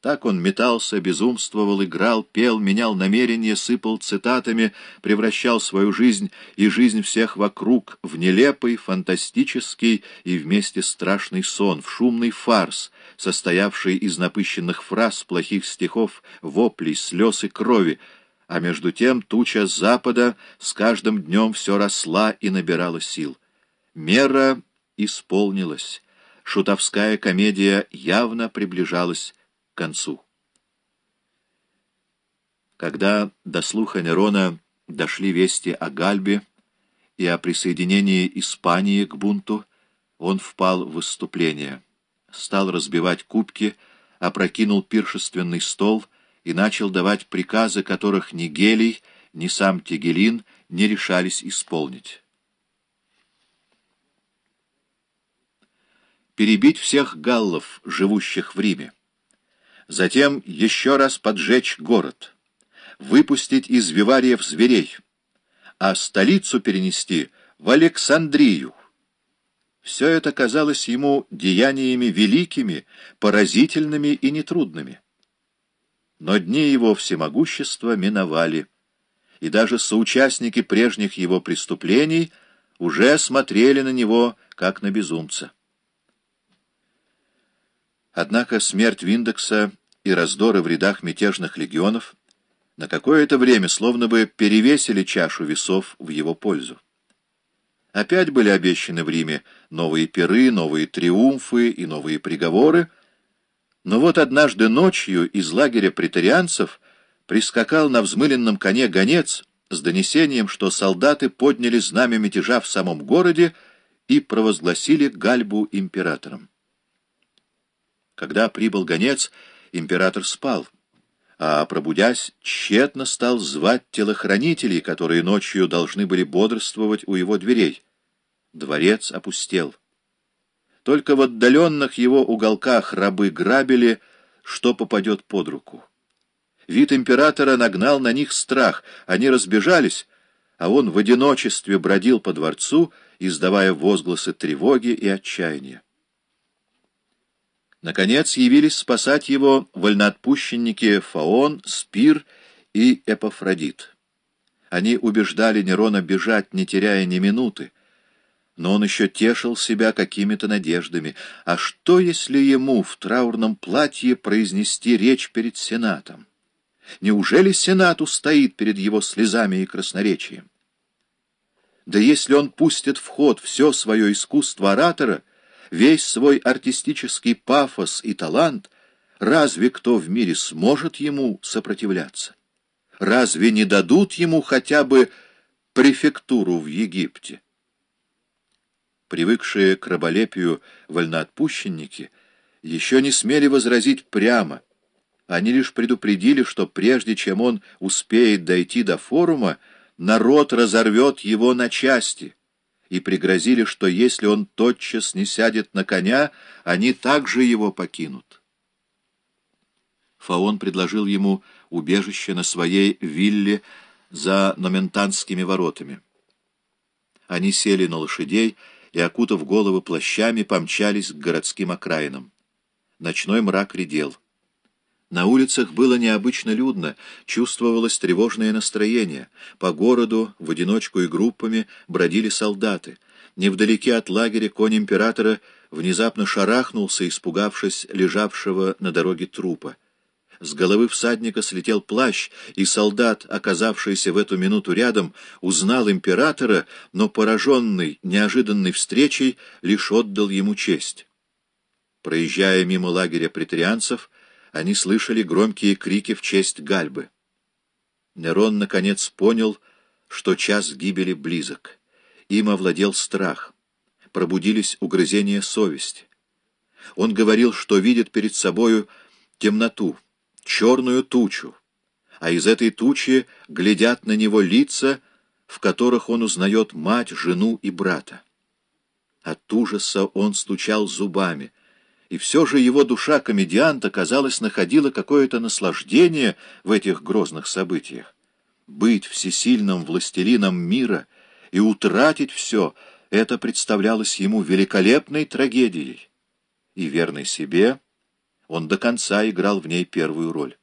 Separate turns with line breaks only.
Так он метался, безумствовал, играл, пел, менял намерения, сыпал цитатами, превращал свою жизнь и жизнь всех вокруг в нелепый, фантастический и вместе страшный сон, в шумный фарс, состоявший из напыщенных фраз, плохих стихов, воплей, слез и крови, а между тем туча запада с каждым днем все росла и набирала сил. Мера исполнилась. Шутовская комедия явно приближалась концу. Когда до слуха Нерона дошли вести о Гальбе и о присоединении Испании к бунту, он впал в выступление, стал разбивать кубки, опрокинул пиршественный стол и начал давать приказы, которых ни Гелий, ни сам Тегелин не решались исполнить. Перебить всех галлов, живущих в Риме затем еще раз поджечь город, выпустить из вивариев зверей, а столицу перенести в Александрию. Все это казалось ему деяниями великими, поразительными и нетрудными. Но дни его всемогущества миновали, и даже соучастники прежних его преступлений уже смотрели на него, как на безумца. Однако смерть Виндекса и раздоры в рядах мятежных легионов на какое-то время словно бы перевесили чашу весов в его пользу. Опять были обещаны в Риме новые пиры, новые триумфы и новые приговоры, но вот однажды ночью из лагеря претарианцев прискакал на взмыленном коне гонец с донесением, что солдаты подняли знамя мятежа в самом городе и провозгласили Гальбу императором. Когда прибыл гонец, император спал, а, пробудясь, тщетно стал звать телохранителей, которые ночью должны были бодрствовать у его дверей. Дворец опустел. Только в отдаленных его уголках рабы грабили, что попадет под руку. Вид императора нагнал на них страх, они разбежались, а он в одиночестве бродил по дворцу, издавая возгласы тревоги и отчаяния. Наконец явились спасать его вольноотпущенники Фаон, Спир и Эпофродит. Они убеждали Нерона бежать, не теряя ни минуты, но он еще тешил себя какими-то надеждами. А что, если ему в траурном платье произнести речь перед Сенатом? Неужели Сенат устоит перед его слезами и красноречием? Да если он пустит в ход все свое искусство оратора — весь свой артистический пафос и талант, разве кто в мире сможет ему сопротивляться? Разве не дадут ему хотя бы префектуру в Египте? Привыкшие к раболепию вольноотпущенники еще не смели возразить прямо. Они лишь предупредили, что прежде чем он успеет дойти до форума, народ разорвет его на части — и пригрозили, что если он тотчас не сядет на коня, они также его покинут. Фаон предложил ему убежище на своей вилле за Номентанскими воротами. Они сели на лошадей и, окутав головы плащами, помчались к городским окраинам. Ночной мрак редел. На улицах было необычно людно, чувствовалось тревожное настроение. По городу, в одиночку и группами, бродили солдаты. Невдалеке от лагеря конь императора внезапно шарахнулся, испугавшись лежавшего на дороге трупа. С головы всадника слетел плащ, и солдат, оказавшийся в эту минуту рядом, узнал императора, но, пораженный неожиданной встречей, лишь отдал ему честь. Проезжая мимо лагеря претарианцев, они слышали громкие крики в честь Гальбы. Нерон, наконец, понял, что час гибели близок. Им овладел страх. Пробудились угрызения совести. Он говорил, что видит перед собою темноту, черную тучу, а из этой тучи глядят на него лица, в которых он узнает мать, жену и брата. От ужаса он стучал зубами — и все же его душа комедианта, казалось, находила какое-то наслаждение в этих грозных событиях. Быть всесильным властелином мира и утратить все — это представлялось ему великолепной трагедией. И верный себе, Он до конца играл в ней первую роль.